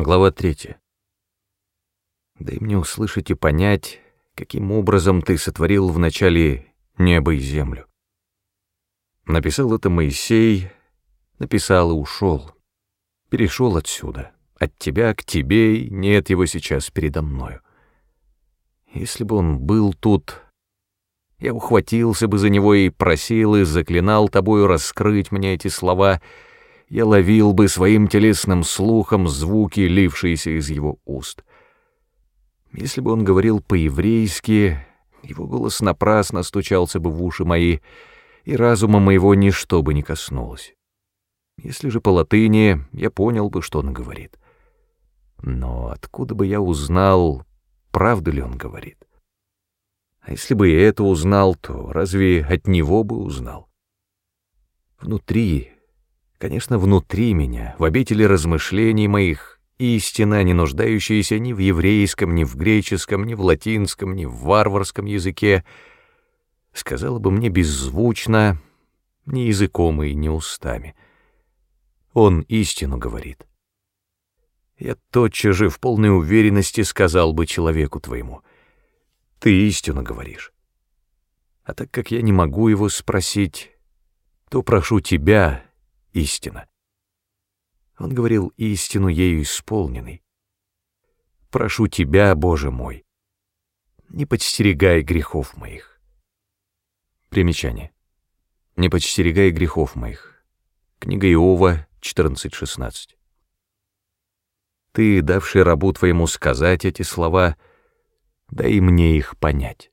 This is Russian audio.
Глава 3. Дай мне услышать и понять, каким образом ты сотворил вначале небо и землю. Написал это Моисей, написал и ушел. Перешел отсюда, от тебя к тебе, и нет его сейчас передо мною. Если бы он был тут, я ухватился бы за него и просил и заклинал тобою раскрыть мне эти слова — я ловил бы своим телесным слухом звуки, лившиеся из его уст. Если бы он говорил по-еврейски, его голос напрасно стучался бы в уши мои, и разума моего ничто бы не коснулось. Если же по латыни, я понял бы, что он говорит. Но откуда бы я узнал, правду ли он говорит? А если бы я это узнал, то разве от него бы узнал? Внутри Конечно, внутри меня, в обители размышлений моих, истина, не нуждающаяся ни в еврейском, ни в греческом, ни в латинском, ни в варварском языке, сказала бы мне беззвучно, ни языком и ни устами. Он истину говорит. Я тотчас же в полной уверенности сказал бы человеку твоему, «Ты истину говоришь». А так как я не могу его спросить, то прошу тебя, истина. Он говорил истину ею исполненной. Прошу тебя, Боже мой, не подстерегай грехов моих. Примечание. Не подстерегай грехов моих. Книга Иова 14.16. Ты, давший рабу твоему сказать эти слова, дай мне их понять.